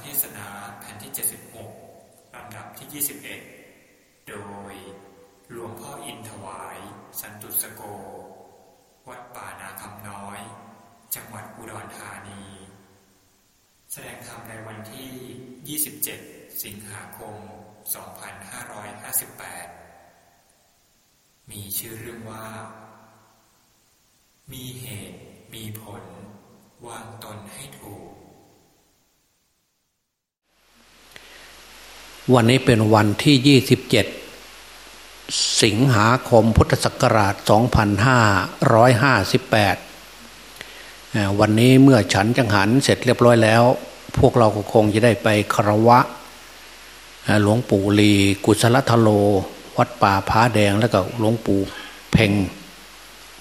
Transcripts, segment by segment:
เทศนาแผ่นที่ 76 ลำดับที่ 21 โดยหลวงพ่ออินถวาย สันตุสโก วัดป่านาคำน้อย จังหวัดอุดรธานี แสดงธรรมในวันที่ 27 สิงหาคม 2558 มีชื่อเรื่องว่า มีเหตุมีผล วางตนให้ถูก วันนี้เป็นวันที่ 27 สิงหาคมพุทธศักราช 2558 วันนี้เมื่อฉันจังหันเสร็จเรียบร้อยแล้ว พวกเราก็คงจะได้ไปคารวะ หลวงปู่ลีกุศลทโล วัดป่าพ้าแดงแล้วก็หลวงปู่เพ่ง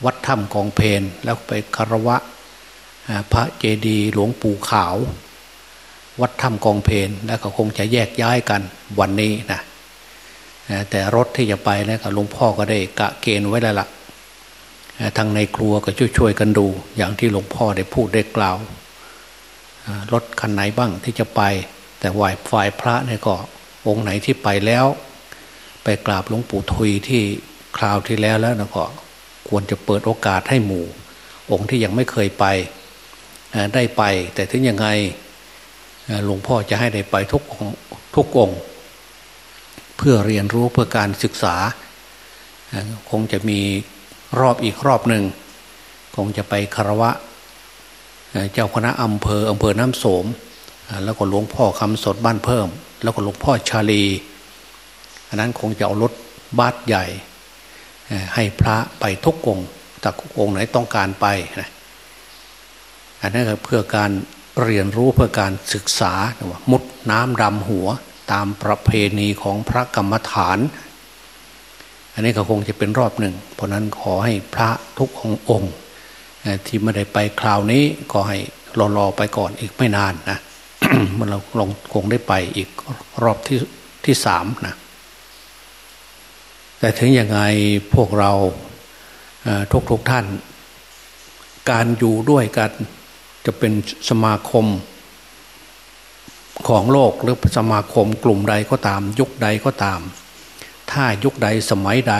วัดถ้ำกองเพนแล้วไปคารวะ พระเจดีย์หลวงปู่ขาว วัดถ้ำกองเพนแล้วก็คงจะแยกย้ายกันวันนี้นะแต่รถที่จะไปนะหลวงพ่อก็ได้กะเกณฑ์ไว้แล้วละ่ะทางในครัวก็ช่วยๆกันดู อย่างที่หลวงพ่อได้พูดได้กล่าวรถคันไหนบ้างที่จะไป แต่วายฝ่ายพระเนี่ยก็องค์ไหนที่ไปแล้ว ไปกราบหลวงปู่ทุยที่คราวที่แล้วแล้วนะก็ควรจะเปิดโอกาสให้หมู่ องค์ที่ยังไม่เคยไปได้ไป แต่ถึงยังไง หลวงพ่อจะให้ได้ไปทุกทุกองเพื่อเรียนรู้เพื่อการศึกษา คงจะมีรอบอีกรอบหนึ่ง คงจะไปคารวะ เจ้าคณะอำเภออำเภอน้ำโสม แล้วก็หลวงพ่อคำสดบ้านเพิ่ม แล้วก็หลวงพ่อชาลีอันนั้นคงจะเอารถบัสใหญ่ ให้พระไปทุกองแต่องไหนต้องการไปนะอันนั้นเพื่อการ เรียนรู้เพื่อการศึกษามุดน้ำดำหัวตามประเพณีของพระกรรมฐาน อันนี้ก็คงจะเป็นรอบหนึ่ง เพราะนั้นขอให้พระทุกององค์ที่ไม่ได้ไปคราวนี้ก็ให้รอรอไปก่อนอีกไม่นานนะมันเราลงคงได้ไปอีกรอบที่ที่สามนะแต่ถึงยังไงพวกเราทุกทุกท่าน การอยู่ด้วยกัน จะเป็นสมาคมของโลกหรือสมาคมกลุ่มใดก็ตาม ยุคใดก็ตาม ถ้ายุคใดสมัยใด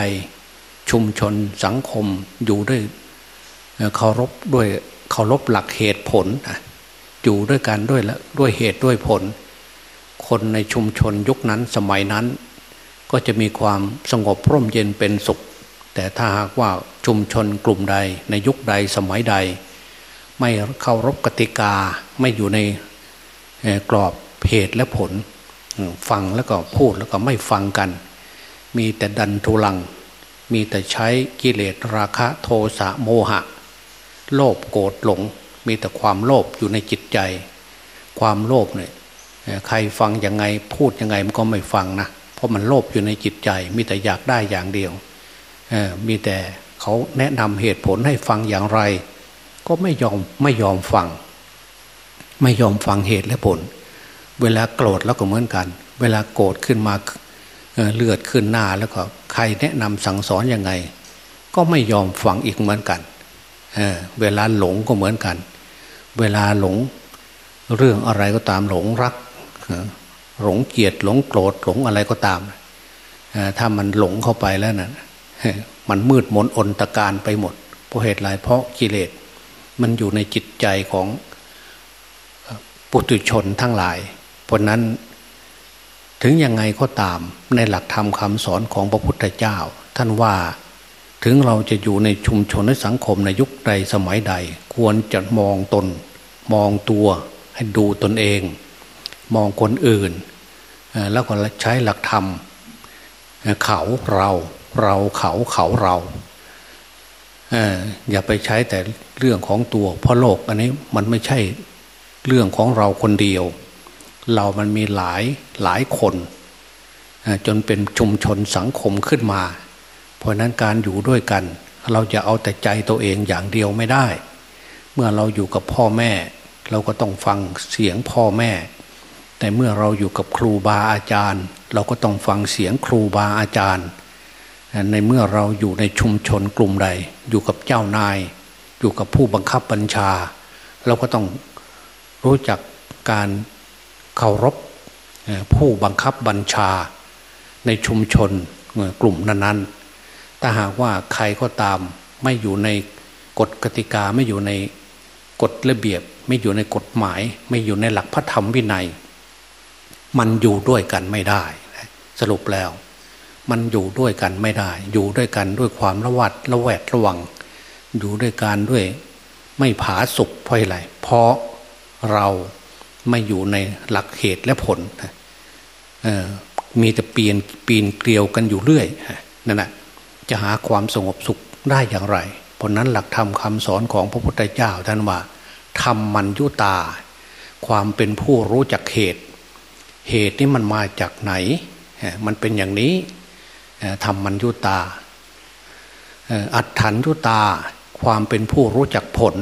ชุมชนสังคมอยู่ด้วยเคารพด้วยเคารพหลักเหตุผลอยู่ด้วยกันด้วยละด้วยเหตุด้วยผล คนในชุมชนยุคนั้นสมัยนั้น ก็จะมีความสงบร่มเย็นเป็นสุข แต่ถ้าหากว่าชุมชนกลุ่มใดในยุคใดสมัยใด ไม่เคารพกติกาไม่อยู่ในกรอบเหตุและผล ฟังแล้วก็พูดแล้วก็ไม่ฟังกัน มีแต่ดันทุลัง มีแต่ใช้กิเลสราคะโทสะโมหะ โลภโกรธหลง มีแต่ความโลภอยู่ในจิตใจ ความโลภเนี่ยใครฟังยังไงพูดยังไงมันก็ไม่ฟังนะเพราะมันโลภอยู่ในจิตใจ มีแต่อยากได้อย่างเดียวมีแต่เขาแนะนำเหตุผลให้ฟังอย่างไร ก็ไม่ยอมไม่ยอมฟัง ไม่ยอมฟังเหตุและผล เวลาโกรธแล้วก็เหมือนกัน เวลาโกรธขึ้นมาเลือดขึ้นหน้าแล้วก็ใครแนะนำสั่งสอนยังไง ก็ไม่ยอมฟังอีกเหมือนกันเเวลาหลงก็เหมือนกัน เวลาหลงเรื่องอะไรก็ตามหลงรักหลงเกลียดหลงโกรธหลงอะไรก็ตามถ้ามันหลงเข้าไปแล้วนะ่ะมันมืดมนอนตะการไปหมดเพราะเหตุไรเพราะกิเลส มันอยู่ในจิตใจของปุถุชนทั้งหลาย เพราะนั้นถึงยังไงก็ตามในหลักธรรมคำสอนของพระพุทธเจ้า ท่านว่าถึงเราจะอยู่ในชุมชนในสังคมในยุคใดสมัยใด ควรจะมองตน มองตัวให้ดูตนเอง มองคนอื่น แล้วก็ใช้หลักธรรม เขาเราเราเขาเขาเรา อย่าไปใช้แต่เรื่องของตัว เพราะโลกอันนี้มันไม่ใช่เรื่องของเราคนเดียว เรามันมีหลายหลายคนจนเป็นชุมชนสังคมขึ้นมา เพราะนั้นการอยู่ด้วยกัน เราจะเอาแต่ใจตัวเองอย่างเดียวไม่ได้ เมื่อเราอยู่กับพ่อแม่ เราก็ต้องฟังเสียงพ่อแม่ แต่เมื่อเราอยู่กับครูบาอาจารย์ เราก็ต้องฟังเสียงครูบาอาจารย์ ในเมื่อเราอยู่ในชุมชนกลุ่มใด อยู่กับเจ้านาย อยู่กับผู้บังคับบัญชา เราก็ต้องรู้จักการเคารพผู้บังคับบัญชา ในชุมชนกลุ่มนั้นๆ ถ้าหากว่าใครก็ตามไม่อยู่ในกฎกติกาไม่อยู่ในกฎระเบียบ ไม่อยู่ในกฎหมาย ไม่อยู่ในหลักพระธรรมวินัย มันอยู่ด้วยกันไม่ได้ สรุปแล้ว มันอยู่ด้วยกันไม่ได้ อยู่ด้วยกันด้วยความระวัดระแวดระวัง อยู่ด้วยกันด้วยไม่ผาสุกเพราะอะไรเพราะเราไม่อยู่ในหลักเหตุและผลมีแต่เปลี่ยนปีนเกลียวกันอยู่เรื่อยนั่นแหละจะหาความสงบสุขได้อย่างไร เพราะนั้นหลักธรรมคาสอนของพระพุทธเจ้าท่านว่าทำมันยุตา ความเป็นผู้รู้จักเหตุ เหตุนี้มันมาจากไหน มันเป็นอย่างนี้ ทำมันยุตา อัตถันยุตา ความเป็นผู้รู้จักผล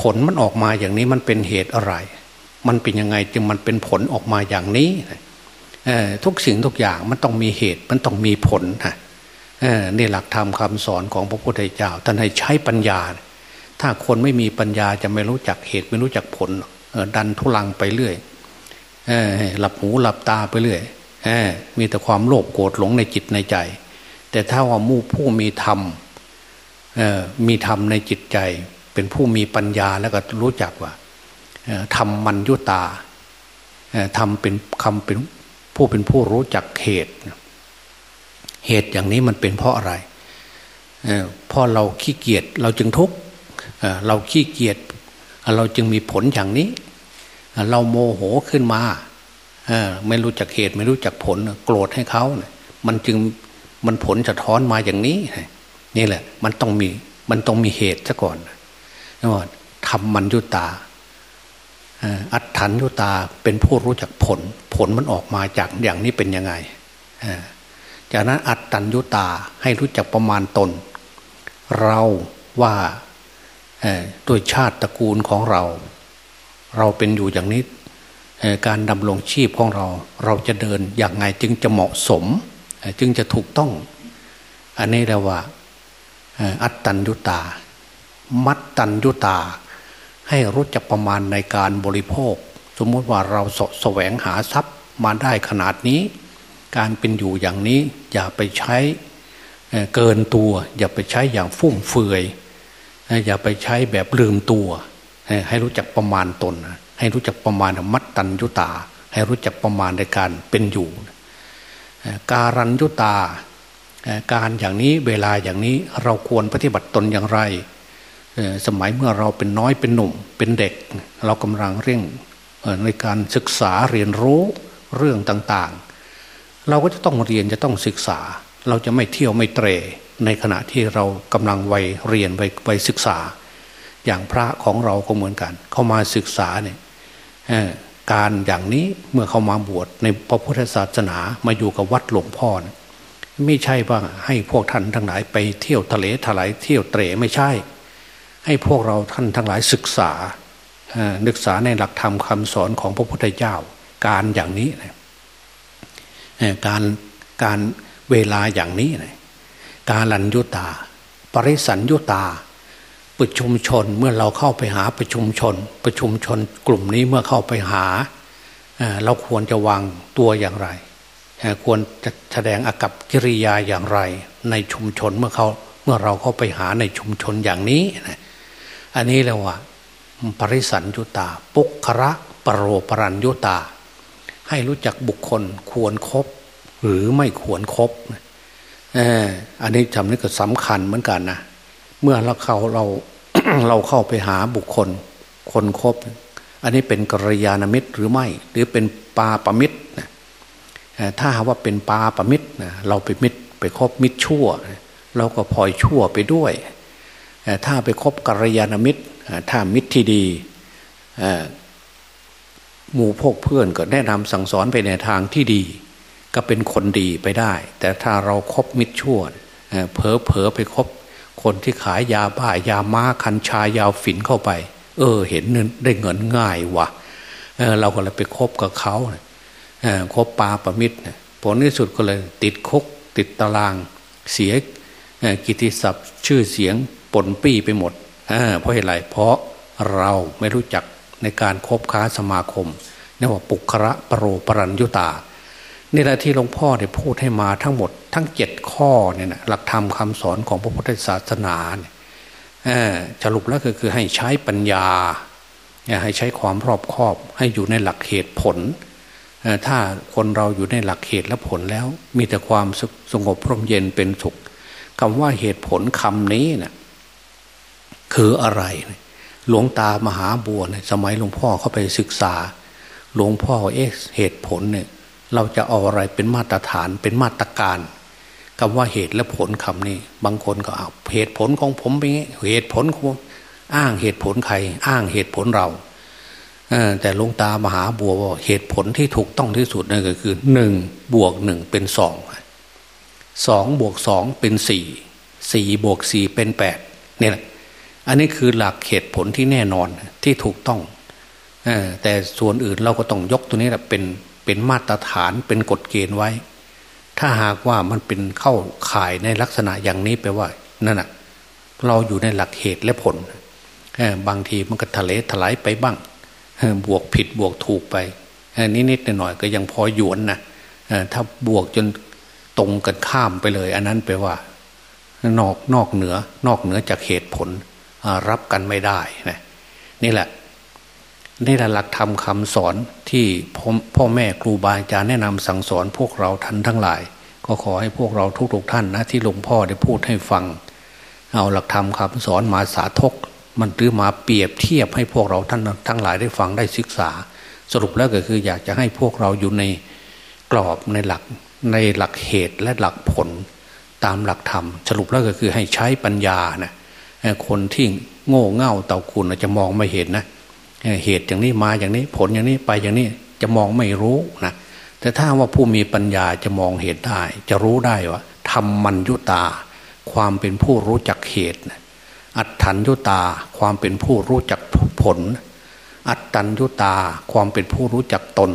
ผลมันออกมาอย่างนี้มันเป็นเหตุอะไร มันเป็นยังไงจึงมันเป็นผลออกมาอย่างนี้ทุกสิ่งทุกอย่างมันต้องมีเหตุมันต้องมีผลฮะนี่หลักธรรมคาสอนของพระพุทธเจ้าท่านให้ใช้ปัญญา ถ้าคนไม่มีปัญญาจะไม่รู้จักเหตุไม่รู้จักผลดันทุลังไปเรื่อยหลับหูหลับตาไปเรื่อย มีแต่ความโลภโกรธหลงในจิตในใจ แต่ถ้าว่ามู่ผู้มีธรรมมีธรรมในจิตใจ เป็นผู้มีปัญญาแล้วก็รู้จักว่าธรรมมันยุตาทำเป็นคำเป็นผู้เป็นผู้รู้จักเหตุ เหตุอย่างนี้มันเป็นเพราะอะไรเพราะเราขี้เกียจเราจึงทุกข์เราขี้เกียจเราจึงมีผลอย่างนี้ เราโมโหขึ้นมา ไม่รู้จักเหตุไม่รู้จักผลโกรธให้เขามันจึงมันผลจะท้อนมาอย่างนี้นี่แหละ มันต้องมีมันต้องมีเหตุซะก่อนนะว่าทำมันยุตาอัตถันยุตาเป็นผู้รู้จักผล ผลมันออกมาจากอย่างนี้เป็นยังไงจากนั้นอัตตัญยุตาให้รู้จักประมาณตน เราว่าด้วยชาติตระกูลของเรา เราเป็นอยู่อย่างนี้ การดำรงชีพของเรา เราจะเดินอย่างไงจึงจะเหมาะสม จึงจะถูกต้อง อันนี้เรียกว่าอัตตัญยุตา มัตตัญยุตา ให้รู้จักประมาณในการบริโภค สมมติว่าเราสแสวงหาทรัพย์มาได้ขนาดนี้ การเป็นอยู่อย่างนี้อย่าไปใช้เกินตัว อย่าไปใช้อย่างฟุ่มเฟือยอย่าไปใช้แบบลืมตัว ให้รู้จักประมาณตน ให้รู้จักประมาณมัดตันยุตา ให้รู้จักประมาณในการเป็นอยู่ การันยุตา การอย่างนี้เวลาอย่างนี้เราควรปฏิบัติตนอย่างไรสมัยเมื่อเราเป็นน้อยเป็นหนุ่มเป็นเด็ก เรากำลังเร่งในการศึกษาเรียนรู้เรื่องต่างๆ เราก็จะต้องเรียนจะต้องศึกษา เราจะไม่เที่ยวไม่เตรในขณะที่เรากำลังวัยเรียนวัยวัยศึกษา อย่างพระของเราก็เหมือนกัน เข้ามาศึกษาเนี่ย การอย่างนี้เมื่อเขามาบวชในพระพุทธศาสนามาอยู่กับวัดหลวงพ่อไม่ใช่ว่าให้พวกท่านทั้งหลายไปเที่ยวทะเลถลายเที่ยวเตรไม่ใช่ ให้พวกเราท่านทั้งหลายศึกษาศึกษาในหลักธรรมคำสอนของพระพุทธเจ้า การอย่างนี้การการเวลาอย่างนี้การลันยุตา ปริสันยุตา ประชุมชนเมื่อเราเข้าไปหาประชุมชน ประชุมชนกลุ่มนี้เมื่อเข้าไปหาเราควรจะวางตัวอย่างไร ควรจะแสดงอากับกิริยาอย่างไร ในชุมชนเมื่อเขาเมื่อเราเข้าไปหาในชุมชนอย่างนี้นะอันนี้เรียกว่า ปริสันยุตา ปุคระปรโรปรันยุตา ให้รู้จักบุคคลควรครบหรือไม่ควรครบอันนี้จำนี่ก็สำคัญเหมือนกันนะ เมื่อเราเข้าเราเราเข้าไปหาบุคคล คนครบอันนี้เป็นกรยานมิตรหรือไม่ หรือเป็นปาปมิตรถ้าหาว่าเป็นปาปมิตรเราไปมิตรไปคบมิตรชั่ว เราก็พลอยชั่วไปด้วยถ้าไปคบกัลยาณมิตร ถ้ามิตรที่ดีหมู่พวกเพื่อนก็แนะนำสั่งสอนไปในทางที่ดี ก็เป็นคนดีไปได้ แต่ถ้าเราครบมิตรชั่วเผลอเผลอไปคบ คนที่ขายยาบ้ายาม้าคันชายาฝิ่นเข้าไป เออ เห็นเงินได้เงินง่ายวะเเราก็เลยไปคบกับเขาคบปาประมิตรผลที่สุดก็เลยติดคุกติดตารางเสียกิติศัพท์ชื่อเสียงปนปี้ไปหมดเพราะเหตุไรเพราะเราไม่รู้จักในการคบค้าสมาคมเรียกว่าปุคระปรโรปรัญยุตา นี่แหละที่หลวงพ่อได้พูดให้มาทั้งหมด ทั้งเจ็ดข้อเนี่ยนะหลักธรรมคาสอนของพระพุทธศาสนาเนี่ยสรุปแล้วก็คือให้ใช้ปัญญา ให้ใช้ความรอบคอบ ให้อยู่ในหลักเหตุผล ถ้าคนเราอยู่ในหลักเหตุและผลแล้ว มีแต่ความสงบพร่มเย็นเป็นสุขคำว่าเหตุผลคำนี้นะ่ะคืออะไร หลวงตามหาบัวเนี่ยสมัยหลวงพ่อเข้าไปศึกษา หลวงพ่อเอ๊ะเหตุผลเนี่ย เราจะเอาอะไรเป็นมาตรฐานเป็นมาตรการคำว่าเหตุและผลคำนี้บางคนก็เอาเหตุผลของผมเป็นเหตุผลของอ้างเหตุผลใคร อ้างเหตุผลเราแต่ลงตามหาบัวว่าเหตุผลที่ถูกต้องที่สุดนั่นก็คือหนึ่งบวกหนึ่งเป็นสองสองบวกสองเป็นสี่สี่บวกสี่เป็นแปดเนี่แหละอันนี้คือหลักเหตุผลที่แน่นอนที่ถูกต้องแต่ส่วนอื่นเราก็ต้องยกตัวนี้แหละเป็น เป็นมาตรฐานเป็นกฎเกณฑ์ไว้ ถ้าหากว่ามันเป็นเข้าข่ายในลักษณะอย่างนี้แปว่านั่นแหะเราอยู่ในหลักเหตุและผลบางทีมันก็ทะเลถลายไปบ้างบวกผิดบวกถูกไปนิดๆหน่อยๆก็ยังพอหยวนนะถ้าบวกจนตรงกันข้ามไปเลย อันนั้นแปว่า นอกนอกเหนือนอกเหนือจากเหตุผลรับกันไม่ได้นะนี่แหละ นี่แหละหลักธรรมคาสอนที่พ่อแม่ครูบาอาจารย์แนะนำสั่งสอนพวกเราท่านทั้งหลาย ก็ขอให้พวกเราทุกๆท่านนะที่หลวงพ่อได้พูดให้ฟัง เอาหลักธรรมคาสอนมาสาธก มันหรือมาเปรียบเทียบให้พวกเราท่านทั้งหลายได้ฟังได้ศึกษา สรุปแล้วก็คืออยากจะให้พวกเราอยู่ในกรอบในหลักในหลักเหตุและหลักผลตามหลักธรรม สรุปแล้วก็คือให้ใช้ปัญญานะคนที่โง่เง่าเต่าคุณจะมองไม่เห็นนะ เหตุอย่างนี้มาอย่างนี้ผลอย่างนี้ไปอย่างนี้จะมองไม่รู้นะแต่ถ้าว่าผู้มีปัญญาจะมองเหตุได้ จะรู้ได้ว่าทำมันยุตา ความเป็นผู้รู้จักเหตุ อัตถัญยุตา ความเป็นผู้รู้จักผล อัตตัญยุตา ความเป็นผู้รู้จักตน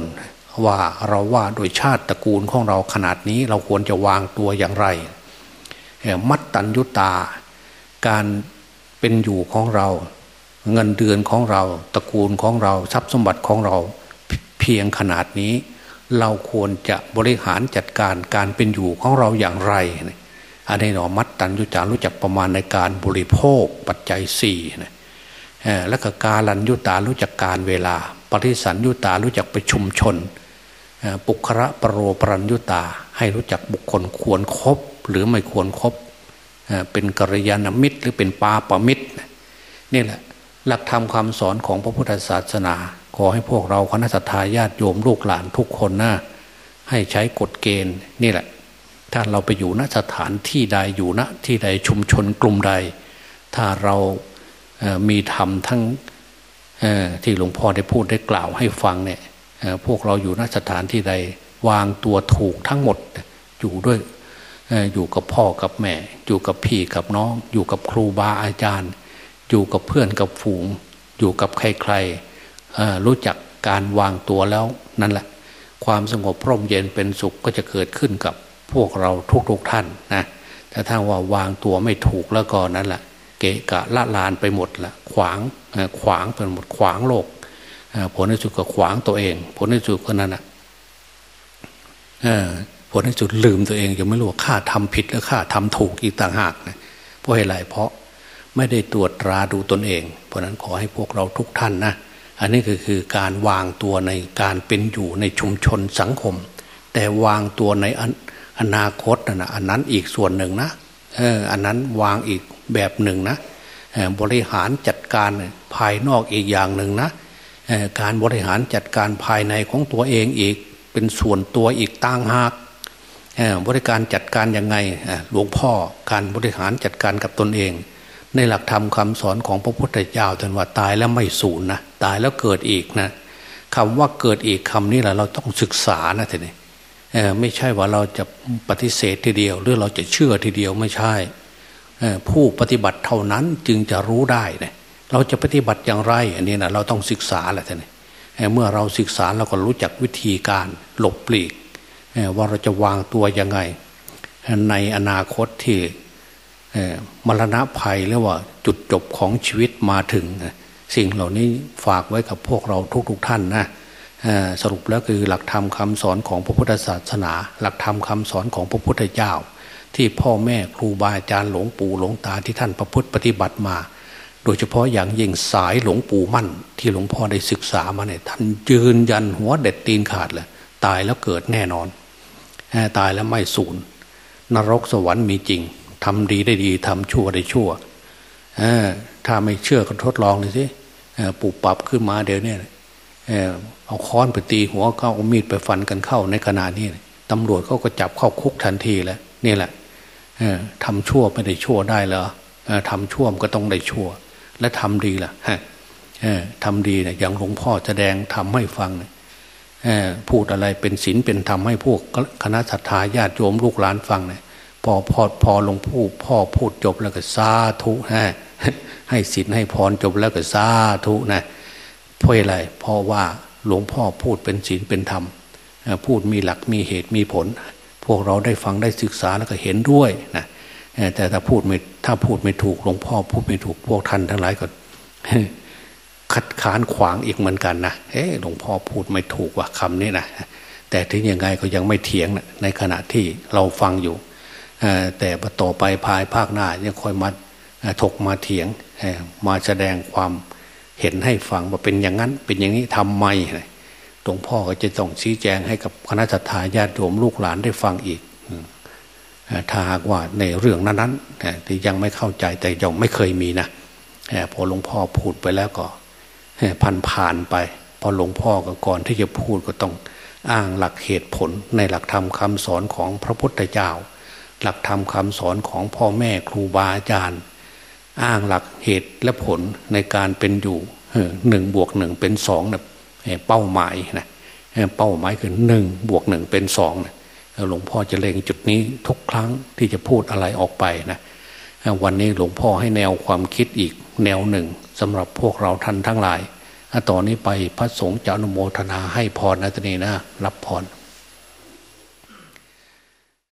ว่าเราว่าโดยชาติตระกูลของเราขนาดนี้เราควรจะวางตัวอย่างไร มัตตัญยุตา การเป็นอยู่ของเรา เงินเดือนของเรา ตระกูลของเราทรัพย์สมบัติของเราเพียงขนาดนี้ เราควรจะบริหารจัดการการเป็นอยู่ของเราอย่างไรอันนี้หนอมัดตันยุจารู้จักประมาณในการบริโภคปัจจัยสี่นะและก็การลันยุตารู้จักการเวลา ปฏิสันยุตารู้จักประชุมชน ปุคระปรโรปรัญยุตา ให้รู้จักบุคคลควรครบหรือไม่ควรครบเป็นกัลยาณมิตรหรือเป็นปาปมิตรนี่แหละ หลักธรรมคำสอนของพระพุทธศาสนา ขอให้พวกเราคณะสัตยาญาติโยมลูกหลานทุกคนนะให้ใช้กฎเกณฑ์นี่แหละ ถ้าเราไปอยู่ณสถานที่ใดอยู่ณที่ใดชุมชนกลุ่มใด ถ้าเรามีธรรมทั้งที่หลวงพ่อได้พูดได้กล่าวให้ฟังเนี่ยพวกเราอยู่ณสถานที่ใด วางตัวถูกทั้งหมดอยู่ด้วยอยู่กับพ่อกับแม่ อยู่กับพี่กับน้อง อยู่กับครูบาอาจารย์ อยู่กับเพื่อนกับฝูง อยู่กับใครๆรู้จักการวางตัวแล้วนั่นแหละ ความสงบพร่มเย็นเป็นสุขก็จะเกิดขึ้นกับพวกเราทุกๆท่านนะแต่ถ้าว่าวางตัวไม่ถูกแล้วก็นั่นแหละเกะกะละลานไปหมดละขวางขวางไปหมดขวางโลกผลในสุดก็ขวางตัวเอง ผลในสุดก็นั่นแหะผลในสุดลืมตัวเองยังไม่รู้ว่าข้าทำผิดแล้วข้าทำถูกอีกต่างหากนะเพราะอะไรเพราะ ไม่ได้ตรวจตราดูตนเอง เพราะนั้นขอให้พวกเราทุกท่านนะอันนี้ก็คือการวางตัวในการเป็นอยู่ในชุมชนสังคม แต่วางตัวในอนาคตนะอันนั้นอีกส่วนหนึ่งนะเอออันนั้นวางอีกแบบหนึ่งนะบริหารจัดการภายนอกอีกอย่างหนึ่งนะการบริหารจัดการภายในของตัวเองอีกเป็นส่วนตัวอีกต่างหากบริการจัดการยังไงหลวงพ่อการบริหารจัดการกับตนเอง ในหลักธรรมคาสอนของพระพุทธเจ้าท่านว่าตายแล้วไม่สูญนะตายแล้วเกิดอีกนะคำว่าเกิดอีกคำนี้แหละเราต้องศึกษานะท่านนี่ไม่ใช่ว่าเราจะปฏิเสธทีเดียว หรือเราจะเชื่อทีเดียวไม่ใช่ผู้ปฏิบัติเท่านั้นจึงจะรู้ได้เนะเราจะปฏิบัติอย่างไร อันนี้นะเราต้องศึกษาแหละท่านนี่เมื่อเราศึกษาเราก็รู้จักวิธีการหลบปลีกว่าเราจะวางตัวยังไง ในอนาคตที่ มรณะภัยหรือว่าจุดจบของชีวิตมาถึง สิ่งเหล่านี้ฝากไว้กับพวกเราทุกๆทท่านนะสรุปแล้วคือหลักธรรมคาสอนของพระพุทธศาสนา หลักธรรมคาสอนของพระพุทธเจ้า ที่พ่อแม่ครูบาอาจารย์หลวงปู่หลวงตาที่ท่านประพฤติปฏิบัติมา โดยเฉพาะอย่างยิ่งสายหลวงปู่มั่น ที่หลวงพ่อได้ศึกษามาเนี่ยท่านยืนยันหัวเด็ดตีนขาดเลยตายแล้วเกิดแน่นอน ตายแล้วไม่สูญนรกสวรรค์มีจริง ทำดีได้ดีทำชั่วได้ชั่วถ้าไม่เชื่อก็ทดลองเลยสิปูปรับขึ้นมาเดี๋ยวนี้เอาค้อนไปตีหัวเขาเอามีดไปฟันกันเข้าในขณะนี้ตำรวจเขาก็จับเข้าคุกทันทีแล้วนี่แหละทำชั่วไม่ได้ชั่วได้เหรอทำชั่วมันก็ต้องได้ชั่ว และทำดีล่ะทำดีเนี่ยอย่างหลวงพ่อแสดงทำให้ฟังพูดอะไรเป็นศีลเป็นธรรมให้พวกคณะศรัทธาญาติโยมลูกหลานฟังเนี่ย พอพอพอหลวงพ่อพ่อพูดจบแล้วก็สาธุฮะให้ศีลให้พรจบแล้วก็สาธุนะเพราะอะไรเพราะว่าหลวงพ่อพูดเป็นศีลเป็นธรรม พูดมีหลักมีเหตุมีผล พวกเราได้ฟังได้ศึกษาแล้วก็เห็นด้วยนะแต่ถ้าพูดไม่ถ้าพูดไม่ถูกหลวงพ่อพูดไม่ถูกพวกท่านทั้งหลายก็คัดค้านขวางอีกเหมือนกันนะเฮ้หลวงพ่อพูดไม่ถูกว่าคำนี้นะแต่ถึงยังไงก็ยังไม่เถียงนะในขณะที่เราฟังอยู่ แต่ต่อไปภายภาคหน้ายังคอยมาถกมาเถียงมาแสดงความเห็นให้ฟังว่าเป็นอย่างนั้นเป็นอย่างนี้ทำไมหลวงพ่อก็จะต้องชี้แจงให้กับคณะทาญาติโยมลูกหลานได้ฟังอีกถ้าหากว่าในเรื่องนั้นๆที่ยังไม่เข้าใจแต่ยังไม่เคยมีนะพอหลวงพ่อพูดไปแล้วก็พันผ่านไป พอหลวงพ่อก็ก่อนที่จะพูดก็ต้องอ้างหลักเหตุผลในหลักธรรมคำสอนของพระพุทธเจ้า หลักธรรมคำสอนของพ่อแม่ครูบาอาจารย์ อ้างหลักเหตุและผลในการเป็นอยู่หนึ่งบวกหนึ่งเป็นสองนะเป้าหมายนะเป้าหมายคือหนึ่งบวกหนึ่งเป็นสองนะหลวงพ่อจะเล็งจุดนี้ทุกครั้งที่จะพูดอะไรออกไปนะวันนี้หลวงพ่อให้แนวความคิดอีกแนวหนึ่งสำหรับพวกเราท่านทั้งหลายต่อนนี้ไปพระสงฆ์จะอนุโมทนาให้พรนะตนีนะ รับพร